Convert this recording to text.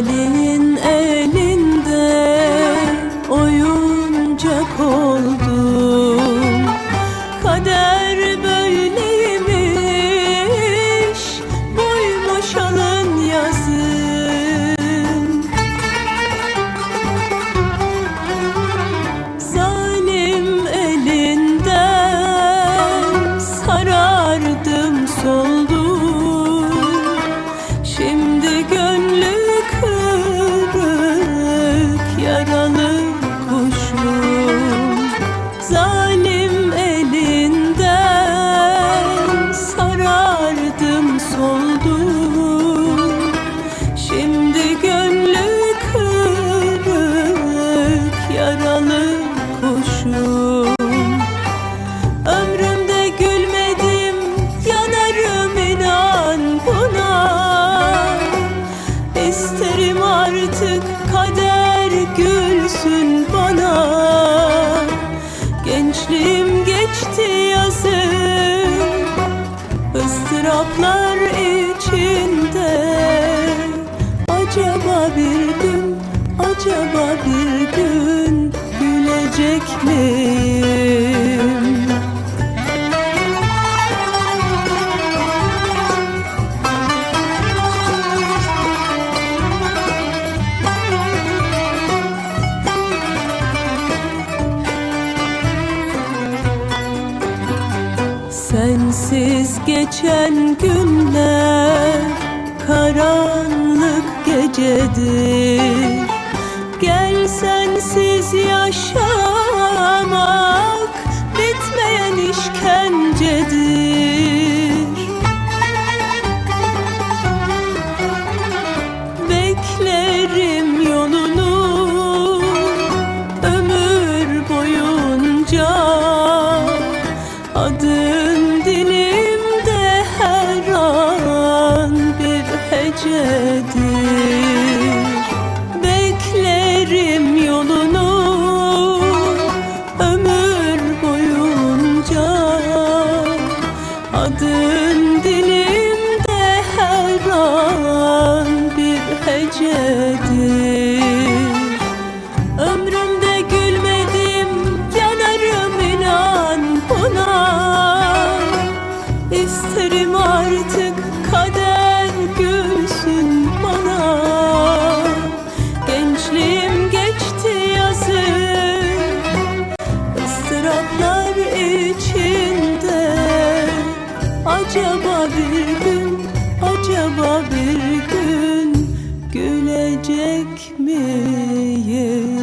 halim ıstıraplar içinde Acaba bir gün, acaba bir gün gülecek miyim? Sensiz geçen günler karanlık gecedir. Gel sensiz yaşamak hecedir Beklerim yolunu ömür boyunca. Adın dilimde her an bir hecedir. Ömrümde gülmedim yanarım inan buna. İsterim artık Acaba bir gün, acaba bir gün gülecek miyim?